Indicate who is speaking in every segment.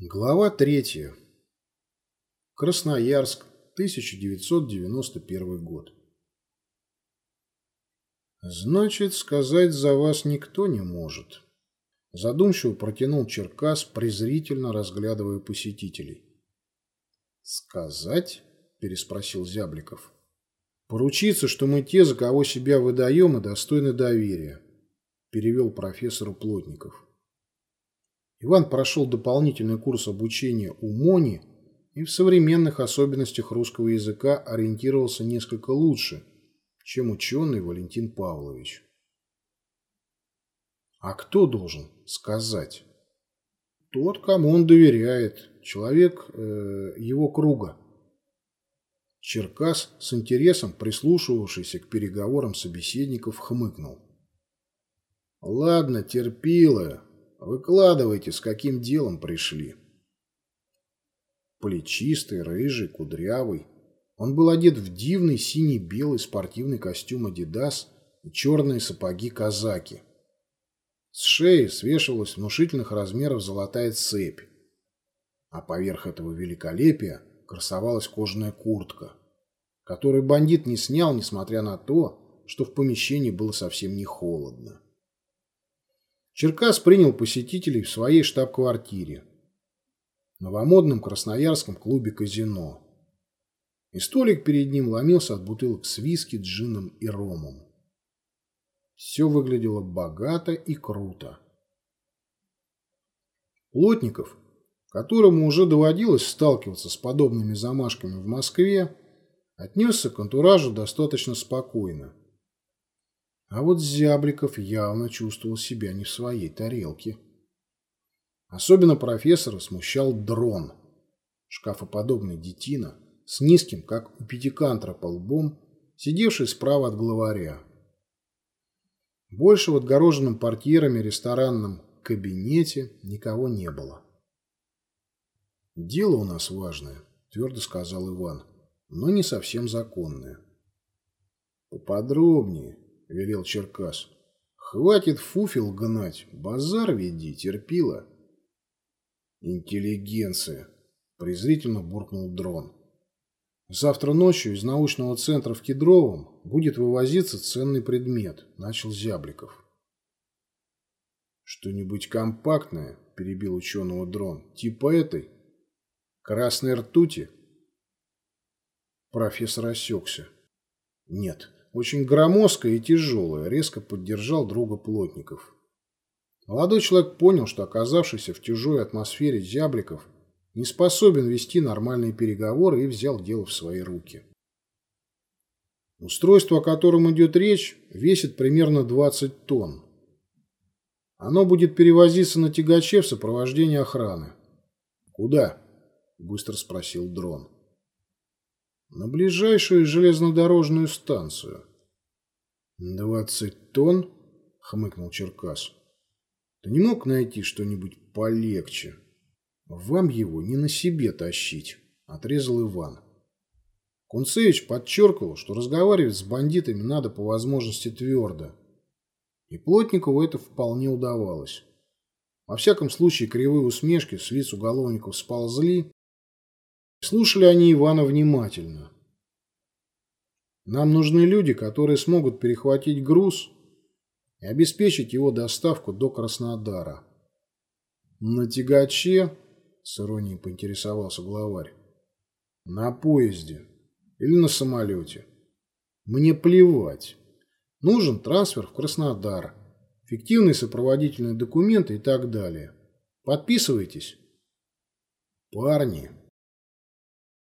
Speaker 1: Глава третья. Красноярск, 1991 год. Значит, сказать за вас никто не может. Задумчиво протянул Черкас, презрительно разглядывая посетителей. Сказать? Переспросил Зябликов. Поручиться, что мы те, за кого себя выдаем и достойны доверия. Перевел профессору Плотников. Иван прошел дополнительный курс обучения у МОНИ и в современных особенностях русского языка ориентировался несколько лучше, чем ученый Валентин Павлович. А кто должен сказать? Тот, кому он доверяет, человек э, его круга. Черкас, с интересом прислушивавшийся к переговорам собеседников, хмыкнул. «Ладно, терпила, Выкладывайте, с каким делом пришли. Плечистый, рыжий, кудрявый. Он был одет в дивный синий-белый спортивный костюм «Адидас» и черные сапоги «Казаки». С шеи свешивалась внушительных размеров золотая цепь, а поверх этого великолепия красовалась кожаная куртка, которую бандит не снял, несмотря на то, что в помещении было совсем не холодно. Черкас принял посетителей в своей штаб-квартире, новомодном красноярском клубе «Казино». И столик перед ним ломился от бутылок с виски, джином и ромом. Все выглядело богато и круто. Плотников, которому уже доводилось сталкиваться с подобными замашками в Москве, отнесся к антуражу достаточно спокойно. А вот Зябликов явно чувствовал себя не в своей тарелке. Особенно профессора смущал дрон, шкафоподобный детина, с низким, как у пятикантропа, лбом, сидевший справа от главаря. Больше в отгороженном портьерами ресторанном кабинете никого не было. «Дело у нас важное», – твердо сказал Иван, – «но не совсем законное». «Поподробнее», — велел Черкас. «Хватит фуфел гнать, базар веди, терпила». «Интеллигенция», — презрительно буркнул дрон. «Завтра ночью из научного центра в Кедровом будет вывозиться ценный предмет», — начал Зябликов. «Что-нибудь компактное?» – перебил ученого дрон. «Типа этой? Красной ртути?» Профессор осекся. «Нет, очень громоздкая и тяжелая, резко поддержал друга Плотников. Молодой человек понял, что оказавшийся в чужой атмосфере зябликов не способен вести нормальные переговоры и взял дело в свои руки. Устройство, о котором идет речь, весит примерно 20 тонн. Оно будет перевозиться на тягаче в сопровождении охраны. «Куда?» – быстро спросил дрон. На ближайшую железнодорожную станцию. «Двадцать тонн?» — хмыкнул Черкас. «Ты не мог найти что-нибудь полегче? Вам его не на себе тащить», — отрезал Иван. Кунцевич подчеркивал, что разговаривать с бандитами надо по возможности твердо. И Плотникову это вполне удавалось. Во всяком случае, кривые усмешки с лиц уголовников сползли, Слушали они Ивана внимательно. Нам нужны люди, которые смогут перехватить груз и обеспечить его доставку до Краснодара. На тягаче, с иронией поинтересовался главарь, на поезде или на самолете. Мне плевать. Нужен трансфер в Краснодар, фиктивные сопроводительные документы и так далее. Подписывайтесь. Парни,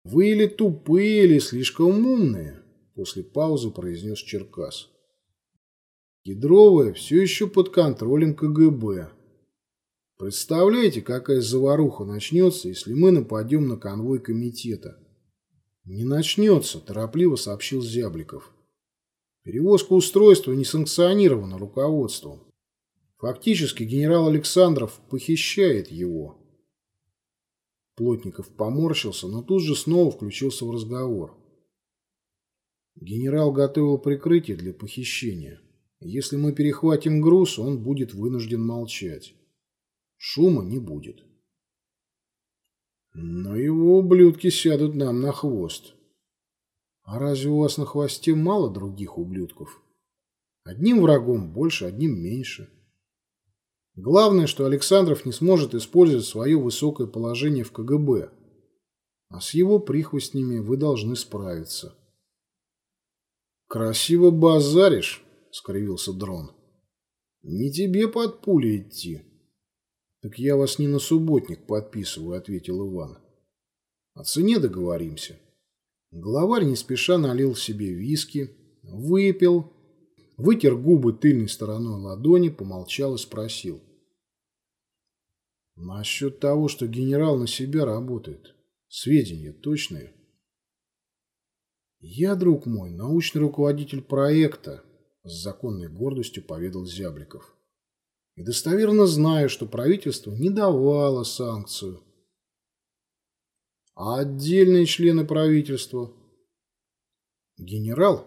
Speaker 1: «Вы или тупые, или слишком умные», – после паузы произнес Черкас. «Кедровая все еще под контролем КГБ. Представляете, какая заваруха начнется, если мы нападем на конвой комитета?» «Не начнется», – торопливо сообщил Зябликов. «Перевозка устройства не санкционирована руководством. Фактически генерал Александров похищает его». Плотников поморщился, но тут же снова включился в разговор. Генерал готовил прикрытие для похищения. Если мы перехватим груз, он будет вынужден молчать. Шума не будет. Но его ублюдки сядут нам на хвост. А разве у вас на хвосте мало других ублюдков? Одним врагом больше, одним меньше. Главное, что Александров не сможет использовать свое высокое положение в КГБ. А с его прихвостнями вы должны справиться. «Красиво базаришь», — скривился дрон. «Не тебе под пули идти». «Так я вас не на субботник подписываю», — ответил Иван. «О цене договоримся». Главарь не спеша налил себе виски, выпил, вытер губы тыльной стороной ладони, помолчал и спросил. Насчет того, что генерал на себя работает. Сведения точные? Я, друг мой, научный руководитель проекта, с законной гордостью поведал Зябликов. И достоверно знаю, что правительство не давало санкцию. А отдельные члены правительства? Генерал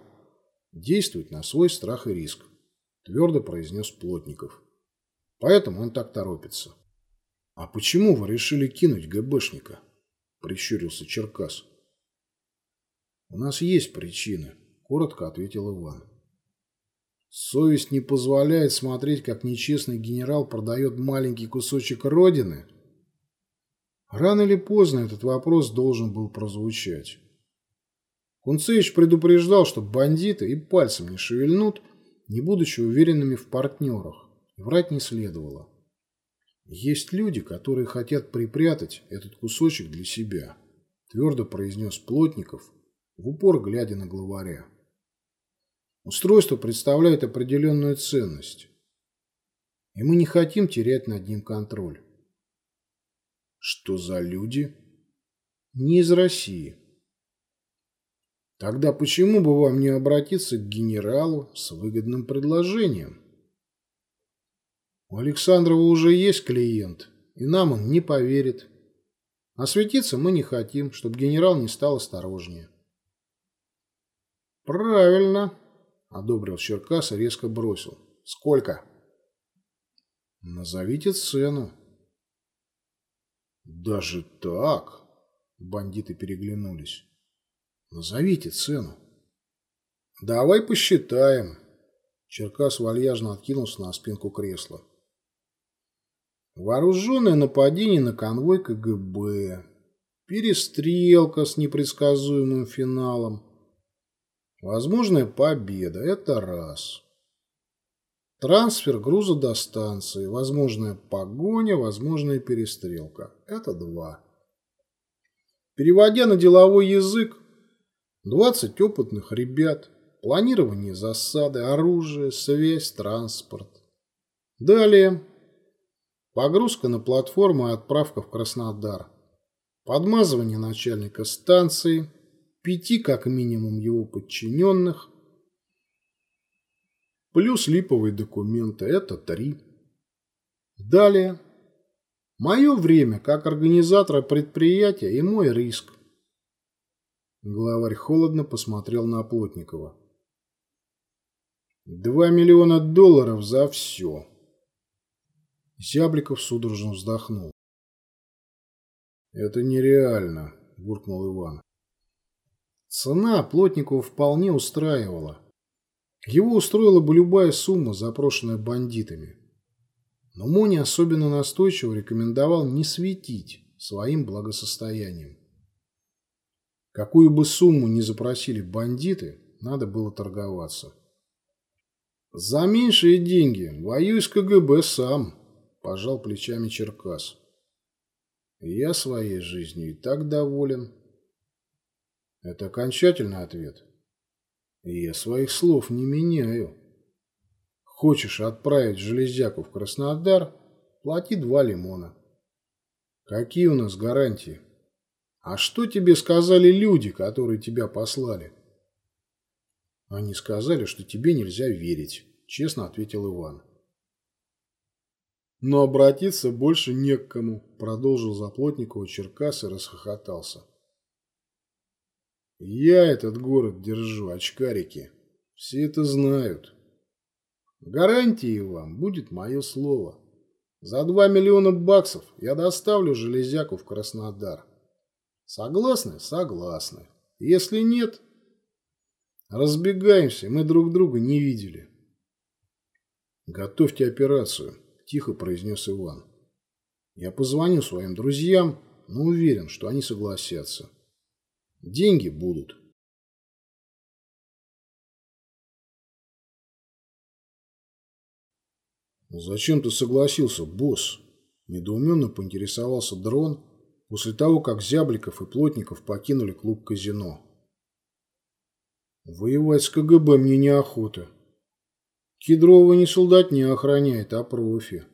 Speaker 1: действует на свой страх и риск, твердо произнес Плотников. Поэтому он так торопится. «А почему вы решили кинуть ГБшника?» – прищурился Черкас. «У нас есть причины», – коротко ответил Иван. «Совесть не позволяет смотреть, как нечестный генерал продает маленький кусочек Родины?» Рано или поздно этот вопрос должен был прозвучать. Кунцевич предупреждал, что бандиты и пальцем не шевельнут, не будучи уверенными в партнерах, и врать не следовало. Есть люди, которые хотят припрятать этот кусочек для себя, твердо произнес Плотников, в упор глядя на главаря. Устройство представляет определенную ценность, и мы не хотим терять над ним контроль. Что за люди? Не из России. Тогда почему бы вам не обратиться к генералу с выгодным предложением? У Александрова уже есть клиент, и нам он не поверит. А светиться мы не хотим, чтобы генерал не стал осторожнее. Правильно, одобрил Черкас и резко бросил. Сколько? Назовите цену. Даже так? Бандиты переглянулись. Назовите цену. Давай посчитаем. Черкас вальяжно откинулся на спинку кресла. Вооруженное нападение на конвой КГБ. Перестрелка с непредсказуемым финалом. Возможная победа – это раз. Трансфер груза до станции, возможная погоня, возможная перестрелка – это два. Переводя на деловой язык, 20 опытных ребят, планирование засады, оружие, связь, транспорт. Далее Погрузка на платформу и отправка в Краснодар. Подмазывание начальника станции, пяти как минимум его подчиненных, плюс липовые документы – это три. Далее. Мое время как организатора предприятия и мой риск. Главарь холодно посмотрел на Плотникова. Два миллиона долларов за все. Зябликов судорожно вздохнул. «Это нереально», – буркнул Иван. Цена Плотникова вполне устраивала. Его устроила бы любая сумма, запрошенная бандитами. Но Мони особенно настойчиво рекомендовал не светить своим благосостоянием. Какую бы сумму ни запросили бандиты, надо было торговаться. «За меньшие деньги воюй с КГБ сам», пожал плечами Черкас. Я своей жизнью и так доволен. Это окончательный ответ. Я своих слов не меняю. Хочешь отправить железяку в Краснодар, плати два лимона. Какие у нас гарантии? А что тебе сказали люди, которые тебя послали? Они сказали, что тебе нельзя верить, честно ответил Иван. Но обратиться больше не к кому, продолжил Заплотникова Черкас и расхохотался. Я этот город держу, очкарики. Все это знают. Гарантией вам будет мое слово. За два миллиона баксов я доставлю железяку в Краснодар. Согласны? Согласны. Если нет, разбегаемся, мы друг друга не видели. Готовьте операцию, тихо произнес Иван. Я позвоню своим друзьям, но уверен, что они согласятся. Деньги будут. «Зачем ты согласился, босс?» Недоуменно поинтересовался дрон после того, как Зябликов и Плотников покинули клуб казино. «Воевать с КГБ мне неохота. Кедрова не солдат не охраняет, а профи.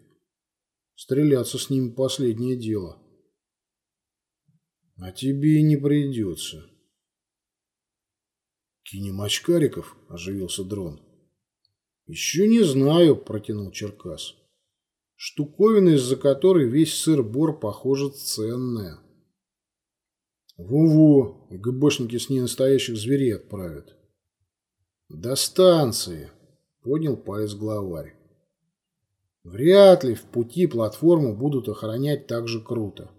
Speaker 1: Стреляться с ним последнее дело. А тебе и не придется». «Кинем очкариков?» – оживился дрон. «Еще не знаю», – протянул Черкас. «Штуковина, из-за которой весь сыр-бор, похоже, ценная». «Во-во, ГБшники с ней настоящих зверей отправят». «До станции», – поднял палец главарь. «Вряд ли в пути платформу будут охранять так же круто.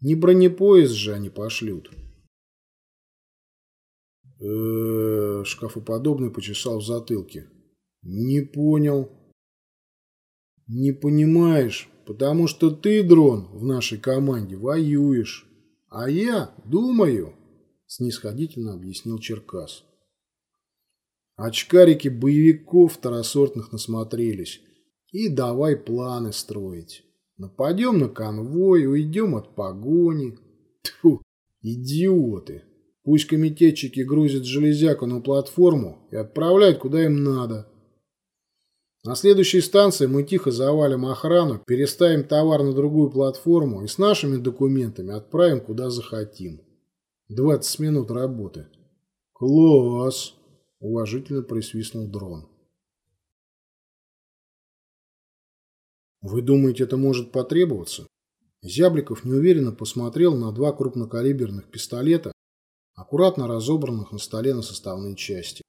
Speaker 1: Не бронепоезд же они пошлют». Э-э, шкафоподобный почесал в затылке. Не понял. Не понимаешь, потому что ты, дрон, в нашей команде воюешь, а я думаю, снисходительно объяснил Черкас. Очкарики боевиков второсортных насмотрелись. И давай планы строить. Нападем на конвой, уйдем от погони. Тьфу, идиоты. Пусть комитетчики грузят железяку на платформу и отправляют куда им надо. На следующей станции мы тихо завалим охрану, переставим товар на другую платформу и с нашими документами отправим куда захотим. 20 минут работы. Класс! Уважительно присвистнул дрон. Вы думаете, это может потребоваться? Зябликов неуверенно посмотрел на два крупнокалиберных пистолета, аккуратно разобранных на столе на составные части.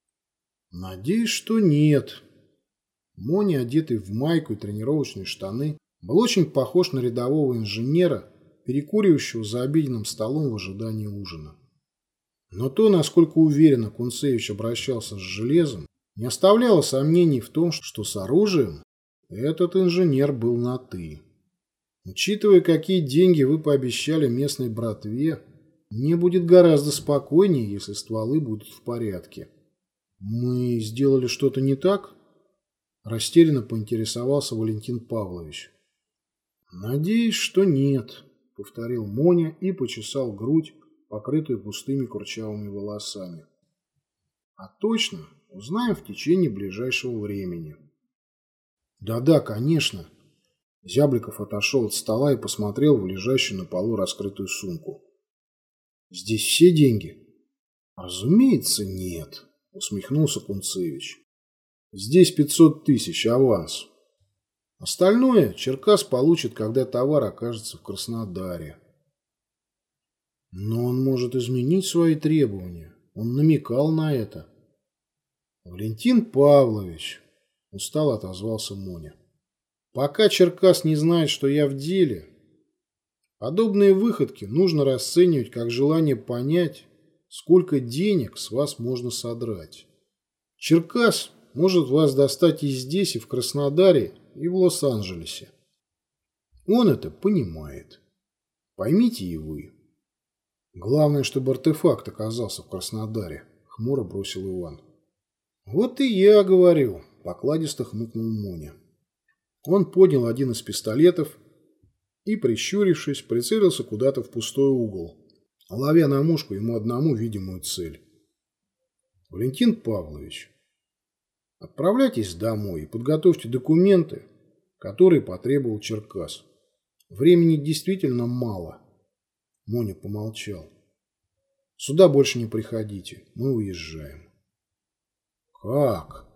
Speaker 1: Надеюсь, что нет. Мони, одетый в майку и тренировочные штаны, был очень похож на рядового инженера, перекуривающего за обеденным столом в ожидании ужина. Но то, насколько уверенно Кунцевич обращался с железом, не оставляло сомнений в том, что с оружием этот инженер был на «ты». Учитывая, какие деньги вы пообещали местной братве, мне будет гораздо спокойнее, если стволы будут в порядке. Мы сделали что-то не так? Растерянно поинтересовался Валентин Павлович. «Надеюсь, что нет», — повторил Моня и почесал грудь, покрытую густыми курчавыми волосами. «А точно узнаем в течение ближайшего времени». «Да-да, конечно». Зябликов отошел от стола и посмотрел в лежащую на полу раскрытую сумку. «Здесь все деньги?» «Разумеется, нет», — усмехнулся Кунцевич. Здесь 500 тысяч, аванс. Остальное Черкас получит, когда товар окажется в Краснодаре. Но он может изменить свои требования. Он намекал на это. Валентин Павлович, устало отозвался Моня. Пока Черкас не знает, что я в деле, подобные выходки нужно расценивать как желание понять, сколько денег с вас можно содрать. Черкас может вас достать и здесь, и в Краснодаре, и в Лос-Анджелесе. Он это понимает. Поймите и вы. Главное, чтобы артефакт оказался в Краснодаре, хмуро бросил Иван. Вот и я говорю, покладисто хмыкнул Моня. Он поднял один из пистолетов и, прищурившись, прицелился куда-то в пустой угол, ловя на мушку ему одному видимую цель. Валентин Павлович, Отправляйтесь домой и подготовьте документы, которые потребовал Черкас. Времени действительно мало. Моня помолчал. Сюда больше не приходите, мы уезжаем. Как?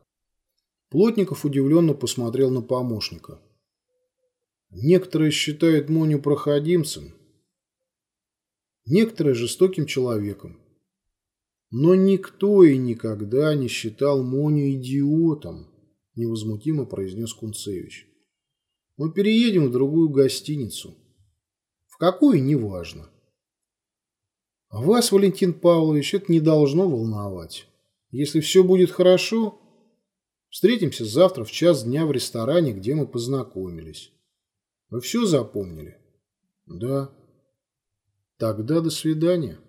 Speaker 1: Плотников удивленно посмотрел на помощника. Некоторые считают Моню проходимцем, некоторые жестоким человеком. Но никто и никогда не считал Моню идиотом, невозмутимо произнес Кунцевич. Мы переедем в другую гостиницу. В какую, неважно. Вас, Валентин Павлович, это не должно волновать. Если все будет хорошо, встретимся завтра в час дня в ресторане, где мы познакомились. Вы все запомнили? Да. Тогда до свидания.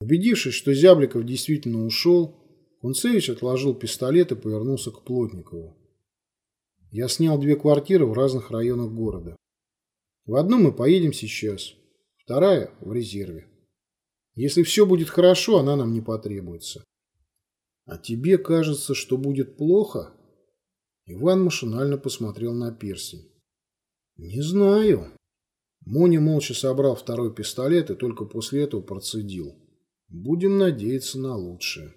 Speaker 1: Убедившись, что Зябликов действительно ушел, Кунцевич отложил пистолет и повернулся к Плотникову. Я снял две квартиры в разных районах города. В одну мы поедем сейчас, вторая в резерве. Если все будет хорошо, она нам не потребуется. А тебе кажется, что будет плохо? Иван машинально посмотрел на перстень. Не знаю. Моня молча собрал второй пистолет и только после этого процедил. Будем надеяться на лучшее.